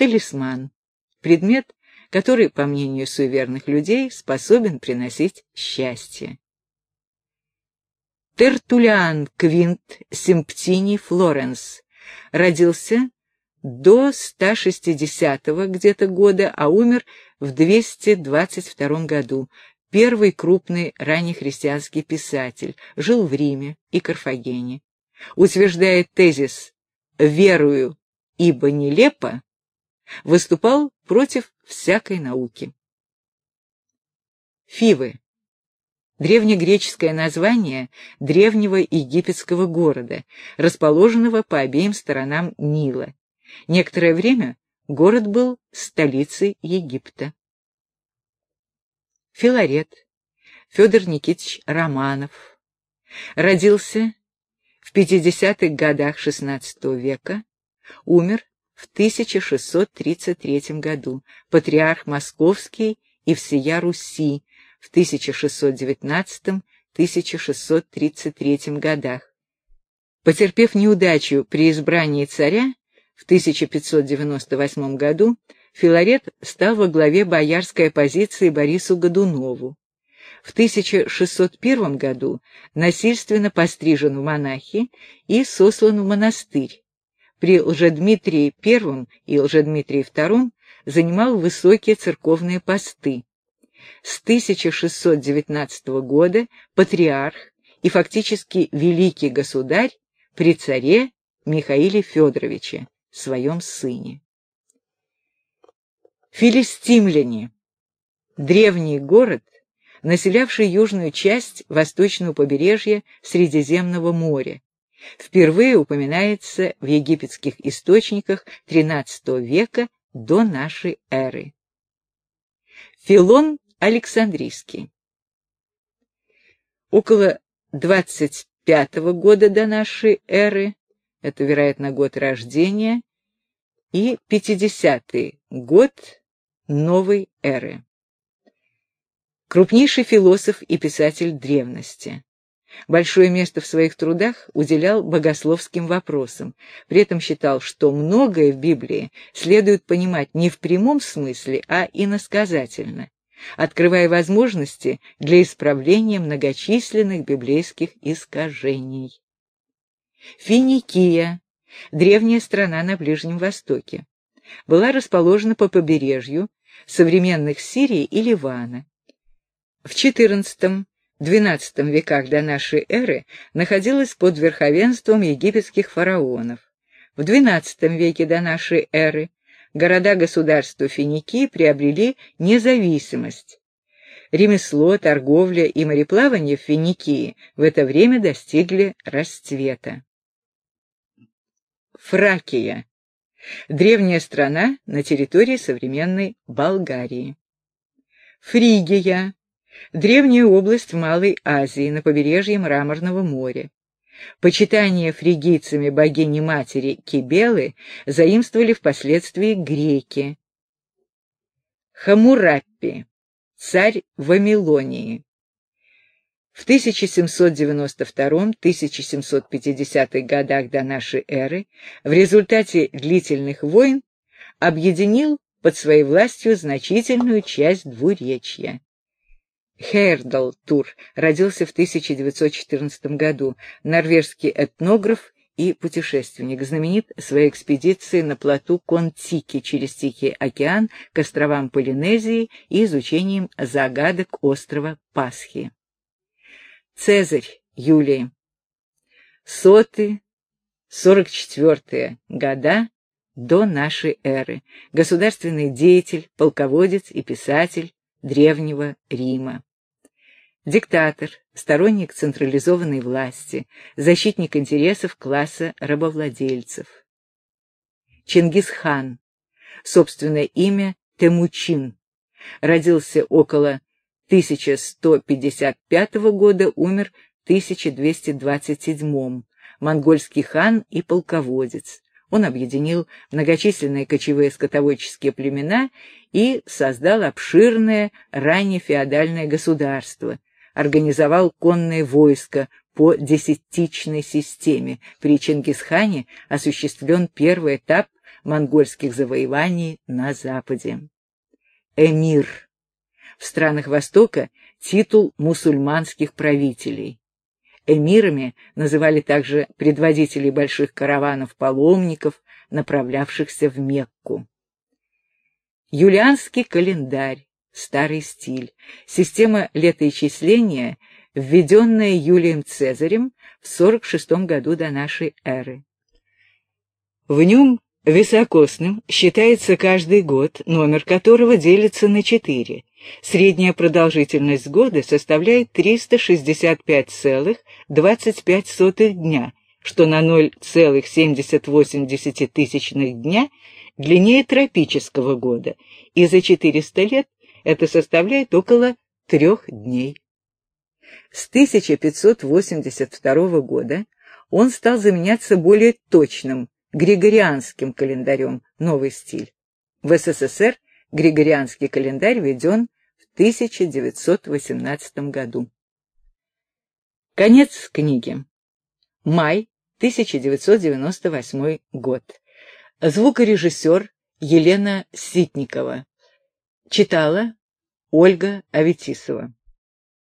Талисман. Предмет, который, по мнению суеверных людей, способен приносить счастье. Тертулиан Квинт Симптини Флоренс родился до 160-го где-то года, а умер в 222 году. Первый крупный раннехристианский писатель, жил в Риме и Карфагене. Утверждает тезис «верую, ибо нелепо», выступал против всякой науки. Фивы древнегреческое название древнего египетского города, расположенного по обеим сторонам Нила. Некоторое время город был столицей Египта. Филарет Федор Никитич Романов родился в 50-х годах XVI века, умер в 1633 году, патриарх Московский и всея Руси, в 1619-1633 годах. Потерпев неудачу при избрании царя, в 1598 году Филарет стал во главе боярской оппозиции Борису Годунову. В 1601 году насильственно пострижен в монахи и сослан в монастырь. При Лжедмитрии I и Лжедмитрии II занимал высокие церковные посты с 1619 года патриарх и фактически великий государь при царе Михаиле Федоровиче, своем сыне. Филистимляне – древний город, населявший южную часть восточного побережья Средиземного моря. Впервые упоминается в египетских источниках XIII века до нашей эры. Филон Александрийский. Около 25 года до нашей эры, это, вероятно, год рождения, и 50-й год новой эры. Крупнейший философ и писатель древности. Большое место в своих трудах уделял богословским вопросам, при этом считал, что многое в Библии следует понимать не в прямом смысле, а иносказательно открывая возможности для исправления многочисленных библейских искажений. Финикия, древняя страна на Ближнем Востоке, была расположена по побережью современных Сирии и Ливана. В XIV-XII веках до нашей эры находилась под верховенством египетских фараонов. В XII веке до нашей эры города-государства Финикии приобрели независимость. Ремесло, торговля и мореплавание в Финикии в это время достигли расцвета. Фракия. Древняя страна на территории современной Болгарии. Фригия. Древняя область в Малой Азии на побережье Мраморного моря. Почитание фригийцами богини-матери Кибелы заимствовали впоследствии греки. Хамураппи, царь Вавилонии. В 1792-1750 годах до нашей эры в результате длительных войн объединил под своей властью значительную часть двуречья. Хейрдал Тур родился в 1914 году, норвежский этнограф и путешественник, знаменит своей экспедицией на плоту Контики через Тихий океан к островам Полинезии и изучением загадок острова Пасхи. Цезарь Юлий. Соты, 44 года до нашей эры. Государственный деятель, полководец и писатель Древнего Рима. Диктатор, сторонник централизованной власти, защитник интересов класса рабовладельцев. Чингисхан, собственное имя Темучин, родился около 1155 года, умер в 1227 монгольский хан и полководец. Он объединил многочисленные кочевые скотоводческие племена и создал обширное раннефеодальное государство – организовал конное войско по десятичной системе. При Чингисхане осуществлен первый этап монгольских завоеваний на Западе. Эмир. В странах Востока титул мусульманских правителей. Эмирами называли также предводителей больших караванов паломников, направлявшихся в Мекку. Юлианский календарь, старый стиль, система летоисчисления, введенная Юлием Цезарем в 46 году до нашей эры. В нем високосным считается каждый год, номер которого делится на 4. Средняя продолжительность года составляет 365,25 дня, что на 0,78 дня длиннее тропического года, и за 400 лет это составляет около трех дней. С 1582 года он стал заменяться более точным, григорианским календарем, новый стиль. В СССР григорианский календарь введен в 1918 году. Конец книги. Май 1998 год. Звукорежиссер Елена Ситникова. Читала Ольга Аветисова.